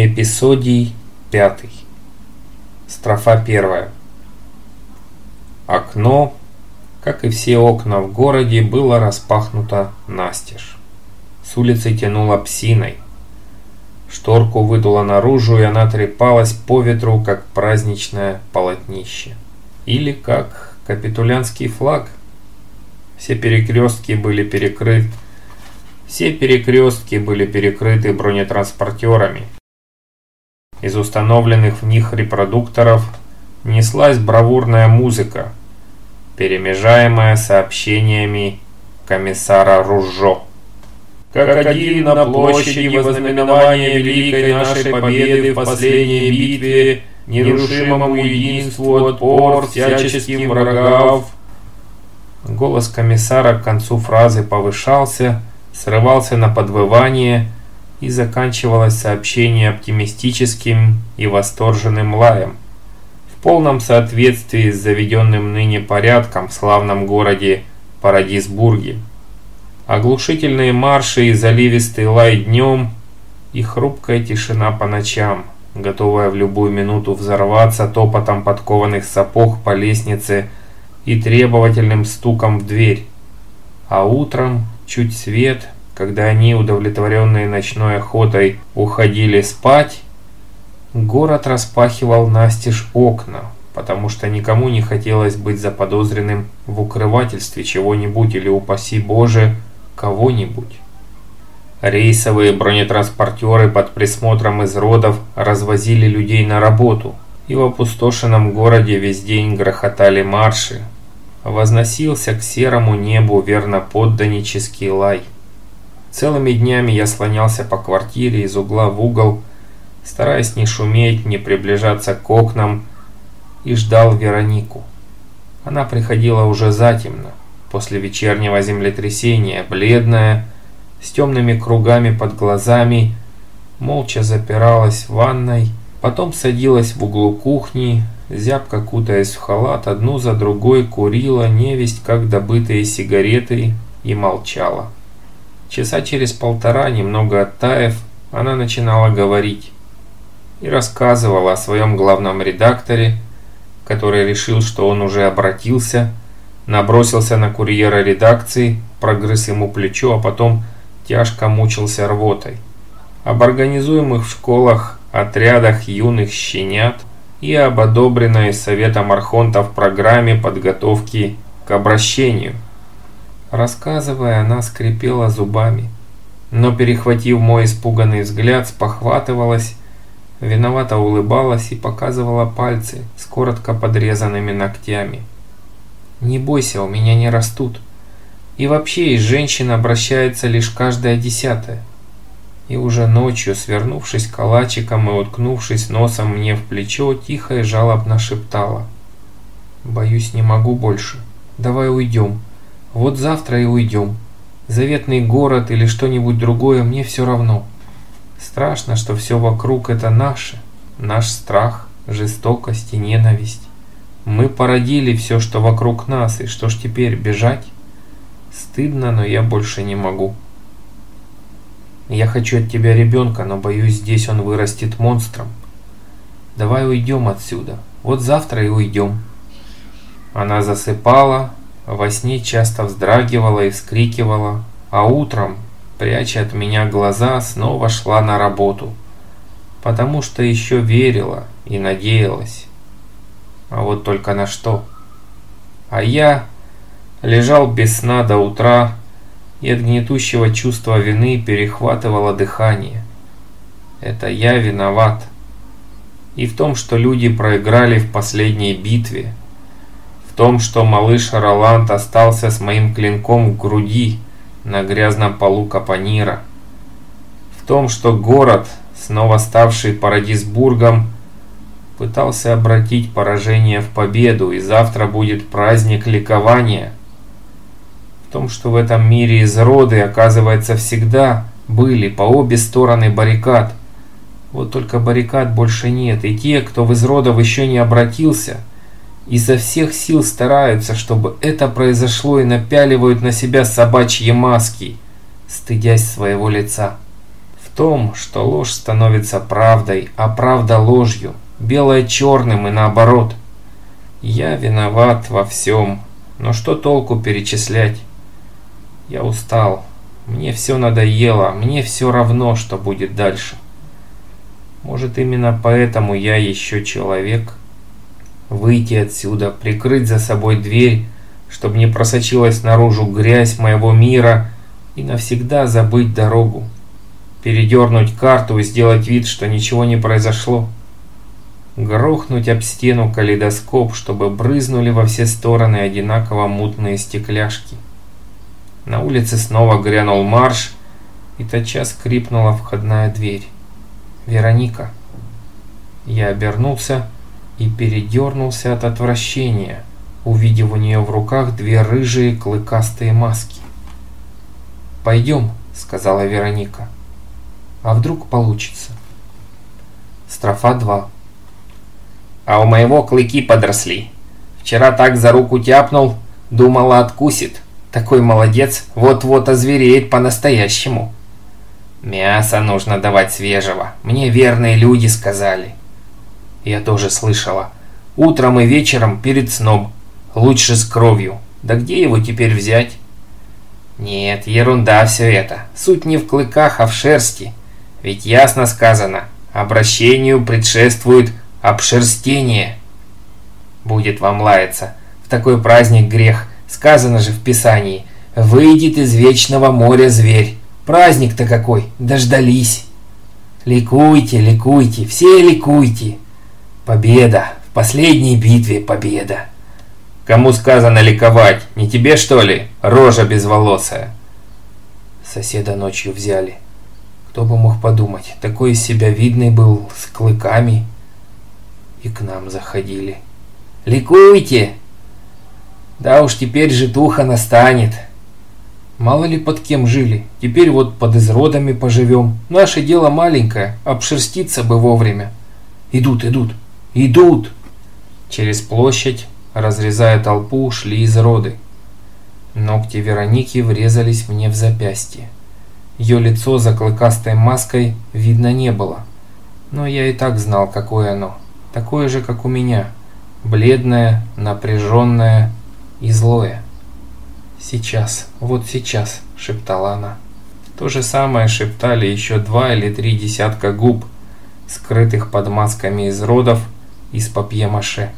Эпизодий пятый. Строфа первая. Окно, как и все окна в городе, было распахнуто настежь. С улицы тянуло псиной. Шторку выдуло наружу, и она трепалась по ветру, как праздничное полотнище. Или как капитулянский флаг. Все перекрестки были перекрыты все перекрестки были перекрыты бронетранспортерами. Из установленных в них репродукторов неслась бравурная музыка, перемежаемая сообщениями комиссара Ружо. Как один на площади вознаменования великой нашей победы в последней битве, нерушимому единству отпор всяческим врагов. Голос комиссара к концу фразы повышался, срывался на подвывание и заканчивалось сообщение оптимистическим и восторженным лаем. В полном соответствии с заведенным ныне порядком в славном городе Парадисбурге. Оглушительные марши и заливистый лай днем и хрупкая тишина по ночам, готовая в любую минуту взорваться топотом подкованных сапог по лестнице и требовательным стуком в дверь. А утром чуть свет, когда они, удовлетворенные ночной охотой, уходили спать, город распахивал настежь окна, потому что никому не хотелось быть заподозренным в укрывательстве чего-нибудь или, упаси Боже, кого-нибудь. Рейсовые бронетранспортеры под присмотром из родов развозили людей на работу, и в опустошенном городе весь день грохотали марши, возносился к серому небу верноподданнический лай. Целыми днями я слонялся по квартире из угла в угол, стараясь не шуметь, не приближаться к окнам, и ждал Веронику. Она приходила уже затемно, после вечернего землетрясения, бледная, с темными кругами под глазами, молча запиралась в ванной, потом садилась в углу кухни, зябко кутаясь в халат, одну за другой курила невесть как добытые сигареты и молчала. Часа через полтора, немного оттаив, она начинала говорить и рассказывала о своем главном редакторе, который решил, что он уже обратился, набросился на курьера редакции, прогрыз ему плечо, а потом тяжко мучился рвотой. Об организуемых в школах отрядах юных щенят, и об одобренной Советом Архонтов программе подготовки к обращению. Рассказывая, она скрипела зубами, но, перехватив мой испуганный взгляд, спохватывалась, виновато улыбалась и показывала пальцы с коротко подрезанными ногтями. «Не бойся, у меня не растут. И вообще из женщин обращается лишь каждая десятая и уже ночью, свернувшись калачиком и уткнувшись носом мне в плечо, тихо и жалобно шептала. «Боюсь, не могу больше. Давай уйдем. Вот завтра и уйдем. Заветный город или что-нибудь другое мне все равно. Страшно, что все вокруг это наше. Наш страх, жестокость и ненависть. Мы породили все, что вокруг нас, и что ж теперь, бежать? Стыдно, но я больше не могу». Я хочу от тебя ребенка, но боюсь, здесь он вырастет монстром. Давай уйдем отсюда. Вот завтра и уйдем. Она засыпала, во сне часто вздрагивала и вскрикивала, а утром, пряча от меня глаза, снова шла на работу, потому что еще верила и надеялась. А вот только на что. А я лежал без сна до утра, и от гнетущего чувства вины перехватывало дыхание. Это я виноват. И в том, что люди проиграли в последней битве. Том, что малыш Роланд остался с моим клинком в груди на грязном полу Капанира. В том, что город, снова ставший Парадисбургом, пытался обратить поражение в победу, и завтра будет праздник ликования – в том, что в этом мире изроды, оказывается, всегда были по обе стороны баррикад. Вот только баррикад больше нет, и те, кто в изродов еще не обратился, изо всех сил стараются, чтобы это произошло и напяливают на себя собачьи маски, стыдясь своего лица. В том, что ложь становится правдой, а правда ложью, белое черным и наоборот. Я виноват во всем, но что толку перечислять? Я устал, мне все надоело, мне все равно, что будет дальше. Может, именно поэтому я еще человек? Выйти отсюда, прикрыть за собой дверь, чтобы не просочилась наружу грязь моего мира и навсегда забыть дорогу. Передернуть карту и сделать вид, что ничего не произошло. Грохнуть об стену калейдоскоп, чтобы брызнули во все стороны одинаково мутные стекляшки. На улице снова грянул марш, и тотчас скрипнула входная дверь. «Вероника!» Я обернулся и передернулся от отвращения, увидев у нее в руках две рыжие клыкастые маски. «Пойдем», — сказала Вероника. «А вдруг получится?» Строфа 2 «А у моего клыки подросли. Вчера так за руку тяпнул, думала откусит». Такой молодец, вот-вот озвереет по-настоящему. Мясо нужно давать свежего, мне верные люди сказали. Я тоже слышала. Утром и вечером перед сном. Лучше с кровью. Да где его теперь взять? Нет, ерунда все это. Суть не в клыках, а в шерсти. Ведь ясно сказано, обращению предшествует обшерстение. Будет вам лаяться. В такой праздник грех – Сказано же в Писании, выйдет из вечного моря зверь. Праздник-то какой, дождались. Ликуйте, ликуйте, все ликуйте. Победа, в последней битве победа. Кому сказано ликовать, не тебе что ли, рожа безволосая? Соседа ночью взяли. Кто бы мог подумать, такой из себя видный был, с клыками. И к нам заходили. «Ликуйте!» Да уж теперь житуха настанет. Мало ли под кем жили, теперь вот под изродами поживем. Наше дело маленькое, обшерститься бы вовремя. Идут, идут, идут! Через площадь, разрезая толпу, шли изроды. Ногти Вероники врезались мне в запястье. Ее лицо за клыкастой маской видно не было. Но я и так знал, какое оно. Такое же, как у меня. Бледное, напряженное, и злое. «Сейчас, вот сейчас», — шептала она. То же самое шептали еще два или три десятка губ, скрытых под масками из родов из папье-маше.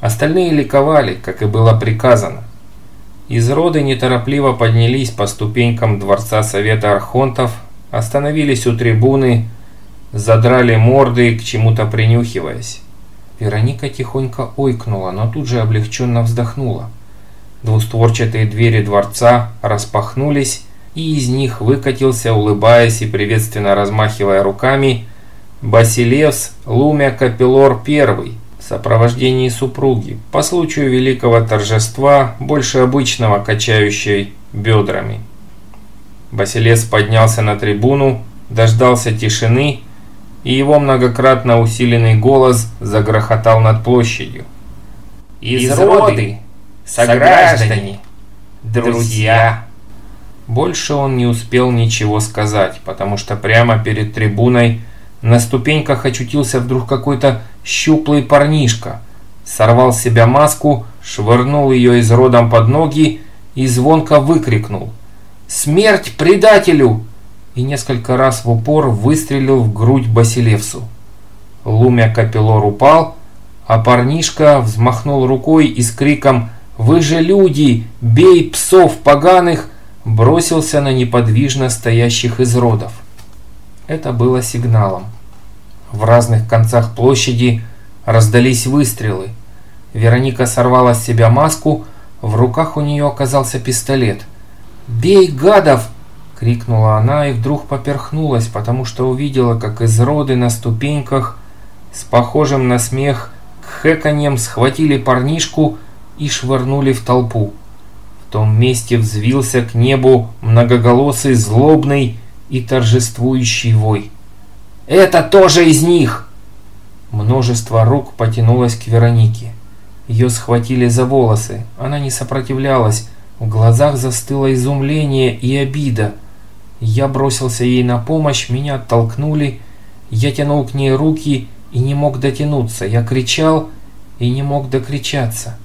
Остальные ликовали, как и было приказано. Изроды неторопливо поднялись по ступенькам Дворца Совета Архонтов, остановились у трибуны, задрали морды, к чему-то принюхиваясь. Вероника тихонько ойкнула, но тут же облегченно вздохнула. Двустворчатые двери дворца распахнулись, и из них выкатился, улыбаясь и приветственно размахивая руками, Басилевс Лумя Капеллор I в сопровождении супруги, по случаю великого торжества, больше обычного качающей бедрами. Басилевс поднялся на трибуну, дождался тишины, и его многократно усиленный голос загрохотал над площадью. «Изроды! сограждане, друзья. Больше он не успел ничего сказать, потому что прямо перед трибуной на ступеньках очутился вдруг какой-то щуплый парнишка. Сорвал с себя маску, швырнул ее из родом под ноги и звонко выкрикнул «Смерть предателю!» и несколько раз в упор выстрелил в грудь Басилевсу. Лумя Капеллор упал, а парнишка взмахнул рукой и с криком вы же люди, бей псов поганых!» бросился на неподвижно стоящих изродов. Это было сигналом. В разных концах площади раздались выстрелы. Вероника сорвала с себя маску, в руках у нее оказался пистолет. «Бей, гадов!» — крикнула она и вдруг поперхнулась, потому что увидела, как изроды на ступеньках с похожим на смех кхэканьем схватили парнишку и швырнули в толпу. В том месте взвился к небу многоголосый, злобный и торжествующий вой. «Это тоже из них!» Множество рук потянулось к Веронике. Ее схватили за волосы. Она не сопротивлялась. В глазах застыло изумление и обида. Я бросился ей на помощь, меня оттолкнули. Я тянул к ней руки и не мог дотянуться. Я кричал и не мог докричаться.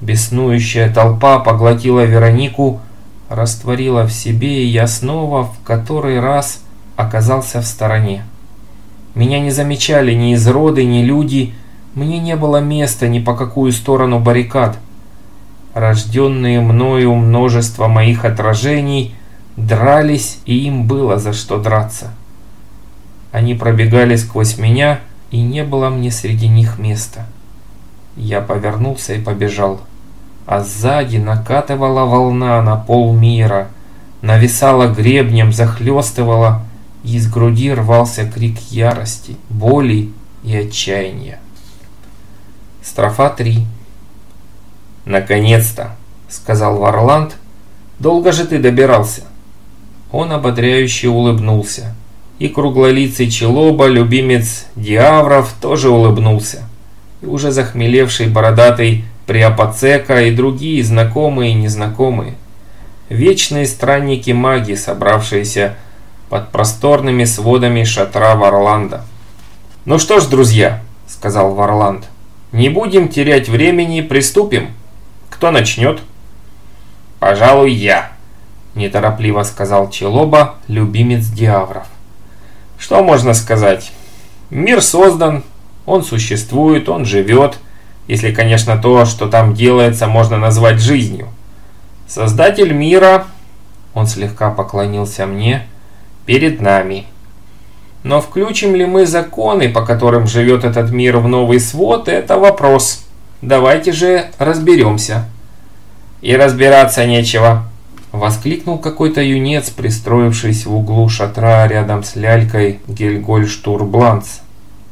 Беснующая толпа поглотила Веронику, растворила в себе, и я снова в который раз оказался в стороне. Меня не замечали ни изроды, ни люди, мне не было места ни по какую сторону баррикад. Рожденные мною множество моих отражений дрались, и им было за что драться. Они пробегали сквозь меня, и не было мне среди них места. Я повернулся и побежал. А сзади накатывала волна на пол мира, нависала гребнем, захлестывала, и из груди рвался крик ярости, боли и отчаяния. Строфа 3 «Наконец-то!» — сказал Варланд. «Долго же ты добирался?» Он ободряюще улыбнулся. И круглолицый Челоба, любимец Диавров, тоже улыбнулся. И уже захмелевший бородатый Приапацека и другие знакомые и незнакомые. Вечные странники маги, собравшиеся под просторными сводами шатра Варланда. «Ну что ж, друзья», — сказал Варланд, — «не будем терять времени, приступим». Кто начнет? Пожалуй, я, неторопливо сказал Челоба, любимец диавров. Что можно сказать? Мир создан, он существует, он живет, если, конечно, то, что там делается, можно назвать жизнью. Создатель мира, он слегка поклонился мне, перед нами. Но включим ли мы законы, по которым живет этот мир в новый свод, это вопрос. Давайте же разберемся. И разбираться нечего. Воскликнул какой-то юнец, пристроившись в углу шатра рядом с лялькой Гельгольштурбланц.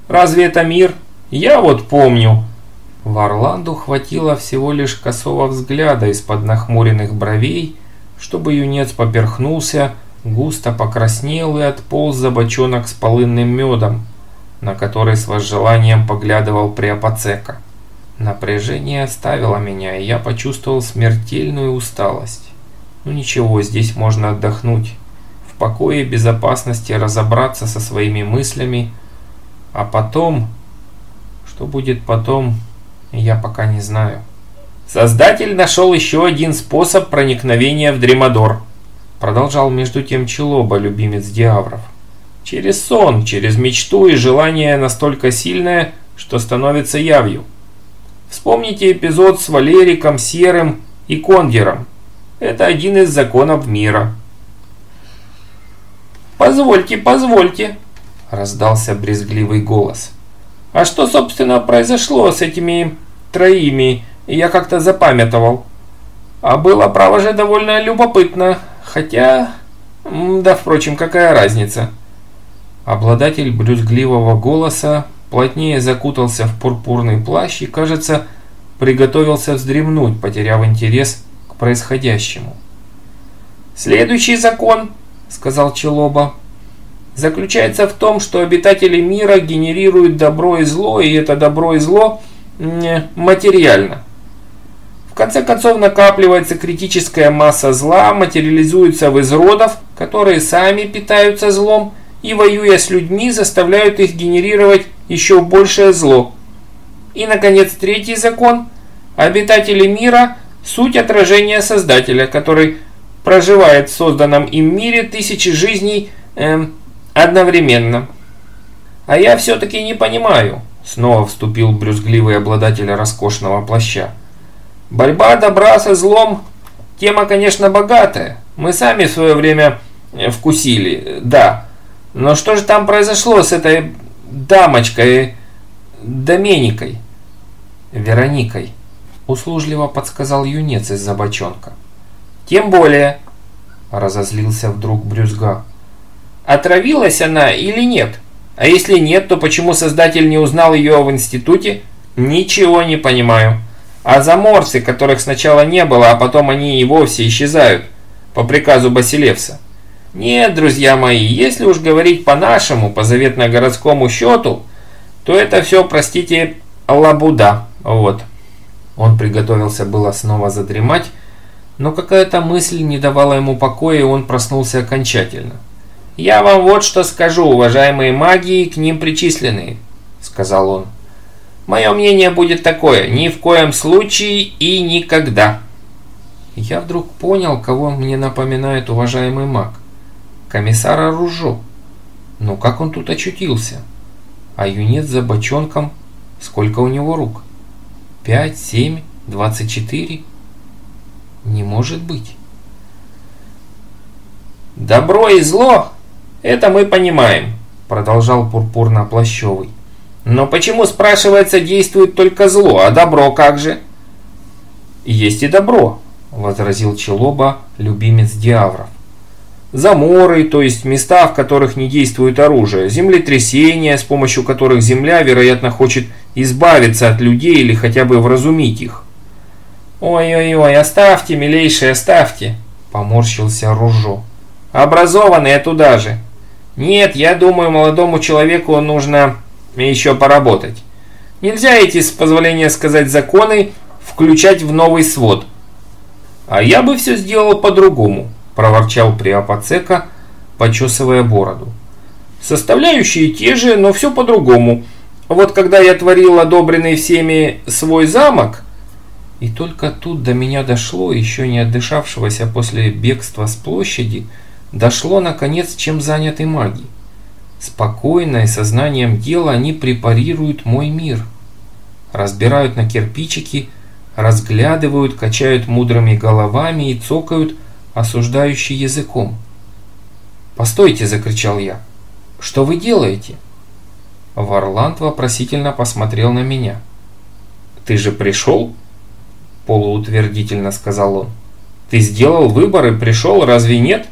«Разве это мир? Я вот помню!» Варланду хватило всего лишь косого взгляда из-под нахмуренных бровей, чтобы юнец поперхнулся, густо покраснел и отполз за бочонок с полынным медом, на который с возжеланием поглядывал Приапацека. Напряжение оставило меня, и я почувствовал смертельную усталость. Ну ничего, здесь можно отдохнуть. В покое и безопасности разобраться со своими мыслями. А потом... Что будет потом, я пока не знаю. Создатель нашел еще один способ проникновения в Дремадор. Продолжал между тем Челоба, любимец Диавров. Через сон, через мечту и желание настолько сильное, что становится явью. Вспомните эпизод с Валериком, Серым и Кондером. Это один из законов мира. «Позвольте, позвольте», – раздался брезгливый голос. «А что, собственно, произошло с этими троими, я как-то запамятовал. А было, право же, довольно любопытно, хотя... Да, впрочем, какая разница?» Обладатель брюзгливого голоса плотнее закутался в пурпурный плащ и, кажется, приготовился вздремнуть, потеряв интерес к происходящему. «Следующий закон», — сказал Челоба, — «заключается в том, что обитатели мира генерируют добро и зло, и это добро и зло материально. В конце концов накапливается критическая масса зла, материализуется в изродов, которые сами питаются злом и, воюя с людьми, заставляют их генерировать еще большее зло. И, наконец, третий закон. Обитатели мира – суть отражения Создателя, который проживает в созданном им мире тысячи жизней эм, одновременно. А я все-таки не понимаю, снова вступил брюзгливый обладатель роскошного плаща. Борьба добра со злом – тема, конечно, богатая. Мы сами в свое время э, вкусили, да. Но что же там произошло с этой дамочкой Доменикой, Вероникой, услужливо подсказал юнец из-за бочонка. Тем более, разозлился вдруг Брюзга. Отравилась она или нет? А если нет, то почему создатель не узнал ее в институте? Ничего не понимаю. А заморцы, которых сначала не было, а потом они и вовсе исчезают, по приказу Басилевса. Нет, друзья мои, если уж говорить по-нашему, по заветно-городскому счету, то это все, простите, лабуда. Вот. Он приготовился было снова задремать, Но какая-то мысль не давала ему покоя, и он проснулся окончательно. «Я вам вот что скажу, уважаемые маги к ним причисленные», — сказал он. «Мое мнение будет такое, ни в коем случае и никогда». Я вдруг понял, кого мне напоминает уважаемый маг. Комиссара Ружо. Ну как он тут очутился? А юнец за бочонком, сколько у него рук? Пять, семь, двадцать четыре? Не может быть. Добро и зло, это мы понимаем, продолжал Пурпурно-Плащевый. Но почему, спрашивается, действует только зло, а добро как же? Есть и добро, возразил Челоба, любимец диавров. Заморы, то есть места, в которых не действует оружие, землетрясения, с помощью которых Земля, вероятно, хочет избавиться от людей или хотя бы вразумить их. «Ой-ой-ой, оставьте, милейшие, оставьте!» – поморщился Ружо. «Образованные туда же. Нет, я думаю, молодому человеку нужно еще поработать. Нельзя эти, с позволения сказать, законы включать в новый свод». «А я бы все сделал по-другому», – проворчал Приапацека, почесывая бороду. «Составляющие те же, но все по-другому. Вот когда я творил одобренный всеми свой замок...» И только тут до меня дошло, еще не отдышавшегося после бегства с площади, дошло наконец, чем заняты маги. Спокойно и сознанием дела они препарируют мой мир. Разбирают на кирпичики, разглядывают, качают мудрыми головами и цокают, осуждающий языком. «Постойте!» – закричал я. «Что вы делаете?» Варланд вопросительно посмотрел на меня. «Ты же пришел?» полуутвердительно сказал он. Ты сделал выбор и пришел, разве нет?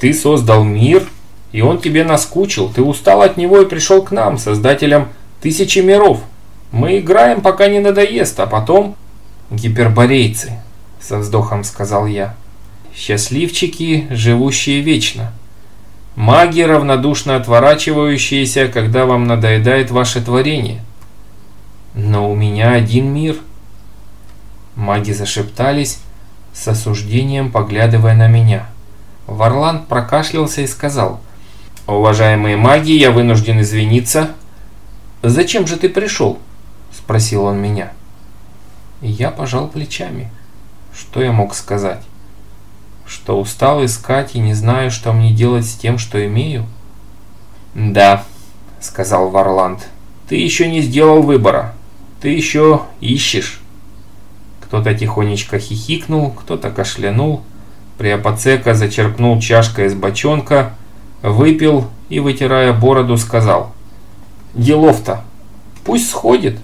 Ты создал мир, и он тебе наскучил. Ты устал от него и пришел к нам, создателям тысячи миров. Мы играем, пока не надоест, а потом... Гиперборейцы, со вздохом сказал я. Счастливчики, живущие вечно. Маги, равнодушно отворачивающиеся, когда вам надоедает ваше творение. Но у меня один мир — Маги зашептались, с осуждением поглядывая на меня. Варланд прокашлялся и сказал, «Уважаемые маги, я вынужден извиниться». «Зачем же ты пришел?» – спросил он меня. я пожал плечами. Что я мог сказать? Что устал искать и не знаю, что мне делать с тем, что имею? «Да», – сказал Варланд, – «ты еще не сделал выбора. Ты еще ищешь». Кто-то тихонечко хихикнул, кто-то кашлянул. Приапоцека зачерпнул чашкой из бочонка, выпил и, вытирая бороду, сказал. «Делов-то! Пусть сходит!»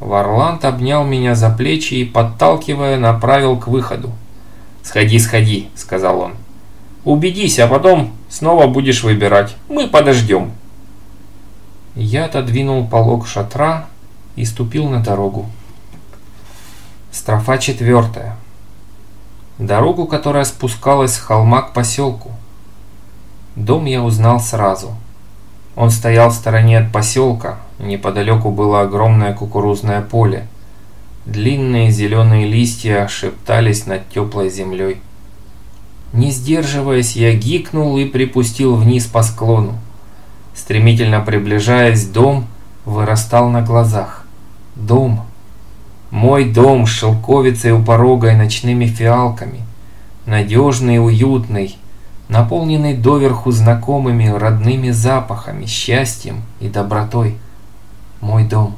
Варланд обнял меня за плечи и, подталкивая, направил к выходу. «Сходи, сходи», — сказал он. «Убедись, а потом снова будешь выбирать. Мы подождем». Я отодвинул полог шатра и ступил на дорогу. Строфа четвертая. Дорогу, которая спускалась с холма к поселку. Дом я узнал сразу. Он стоял в стороне от поселка, неподалеку было огромное кукурузное поле. Длинные зеленые листья шептались над теплой землей. Не сдерживаясь, я гикнул и припустил вниз по склону. Стремительно приближаясь, дом вырастал на глазах. Дом, мой дом с шелковицей у порога и ночными фиалками. Надежный и уютный, наполненный доверху знакомыми родными запахами, счастьем и добротой. Мой дом.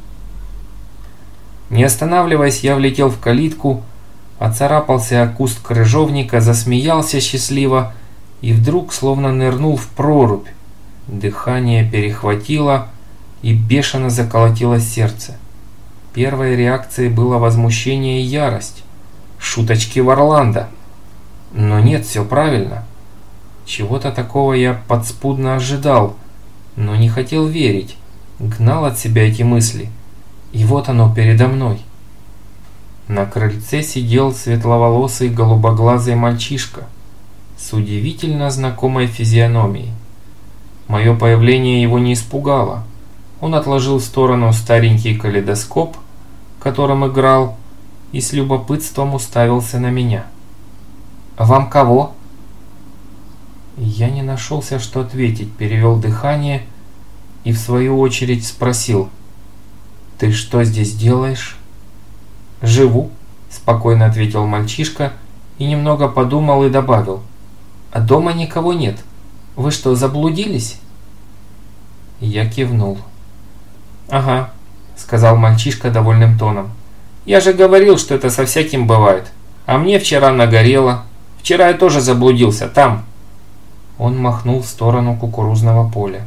Не останавливаясь, я влетел в калитку, оцарапался о куст крыжовника, засмеялся счастливо и вдруг словно нырнул в прорубь. Дыхание перехватило и бешено заколотилось сердце. Первой реакцией было возмущение и ярость. Шуточки Варланда. Но нет, все правильно. Чего-то такого я подспудно ожидал, но не хотел верить. Гнал от себя эти мысли. И вот оно передо мной. На крыльце сидел светловолосый голубоглазый мальчишка с удивительно знакомой физиономией. Мое появление его не испугало. Он отложил в сторону старенький калейдоскоп – которым играл, и с любопытством уставился на меня. «Вам кого?» Я не нашелся, что ответить, перевел дыхание и в свою очередь спросил. «Ты что здесь делаешь?» «Живу», — спокойно ответил мальчишка и немного подумал и добавил. «А дома никого нет. Вы что, заблудились?» Я кивнул. «Ага», — сказал мальчишка довольным тоном. «Я же говорил, что это со всяким бывает. А мне вчера нагорело. Вчера я тоже заблудился, там». Он махнул в сторону кукурузного поля.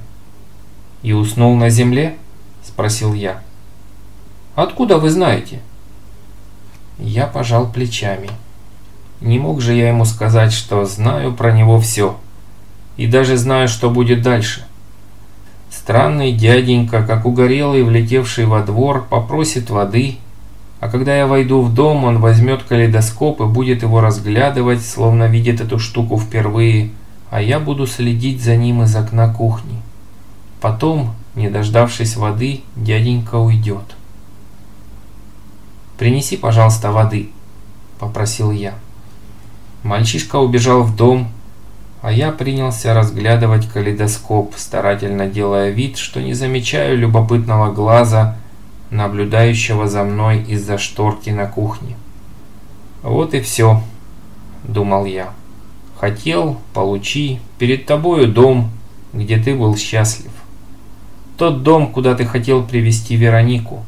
«И уснул на земле?» – спросил я. «Откуда вы знаете?» Я пожал плечами. Не мог же я ему сказать, что знаю про него все. И даже знаю, что будет дальше. Странный дяденька, как угорелый, влетевший во двор, попросит воды, а когда я войду в дом, он возьмет калейдоскоп и будет его разглядывать, словно видит эту штуку впервые, а я буду следить за ним из окна кухни. Потом, не дождавшись воды, дяденька уйдет. «Принеси, пожалуйста, воды», — попросил я. Мальчишка убежал в дом, а я принялся разглядывать калейдоскоп, старательно делая вид, что не замечаю любопытного глаза, наблюдающего за мной из-за шторки на кухне. «Вот и все», — думал я. «Хотел, получи, перед тобою дом, где ты был счастлив. Тот дом, куда ты хотел привести Веронику.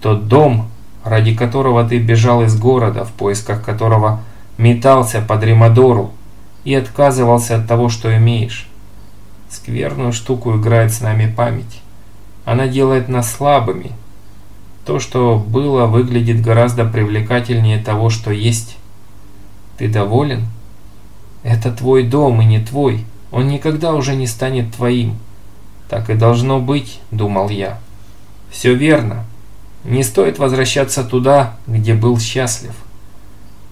Тот дом, ради которого ты бежал из города, в поисках которого метался по Дремадору, и отказывался от того, что имеешь. Скверную штуку играет с нами память. Она делает нас слабыми. То, что было, выглядит гораздо привлекательнее того, что есть. Ты доволен? Это твой дом и не твой. Он никогда уже не станет твоим. Так и должно быть, думал я. Все верно. Не стоит возвращаться туда, где был счастлив.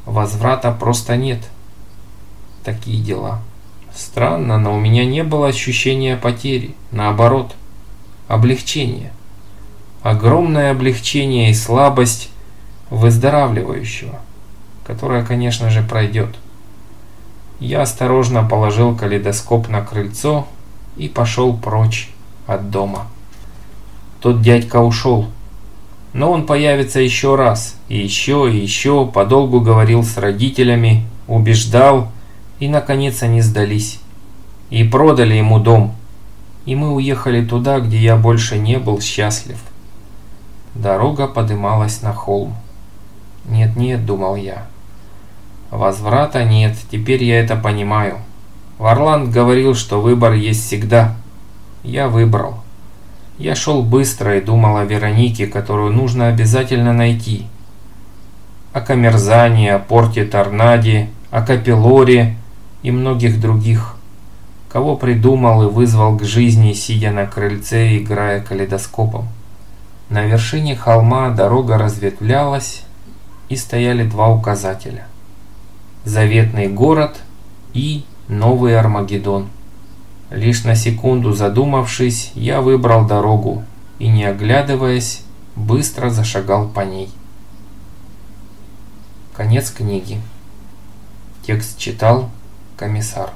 Возврата просто нет такие дела. Странно, но у меня не было ощущения потери. Наоборот, облегчение. Огромное облегчение и слабость выздоравливающего, которое, конечно же, пройдет. Я осторожно положил калейдоскоп на крыльцо и пошел прочь от дома. Тот дядька ушел, но он появится еще раз, и еще, и еще, подолгу говорил с родителями, убеждал, и, наконец, они сдались. И продали ему дом. И мы уехали туда, где я больше не был счастлив. Дорога подымалась на холм. «Нет-нет», — думал я. «Возврата нет, теперь я это понимаю. Варланд говорил, что выбор есть всегда. Я выбрал. Я шел быстро и думал о Веронике, которую нужно обязательно найти. О Камерзане, о порте Торнаде, о Капеллоре и многих других, кого придумал и вызвал к жизни, сидя на крыльце, играя калейдоскопом. На вершине холма дорога разветвлялась, и стояли два указателя. Заветный город и Новый Армагеддон. Лишь на секунду задумавшись, я выбрал дорогу и, не оглядываясь, быстро зашагал по ней. Конец книги. Текст читал комиссар.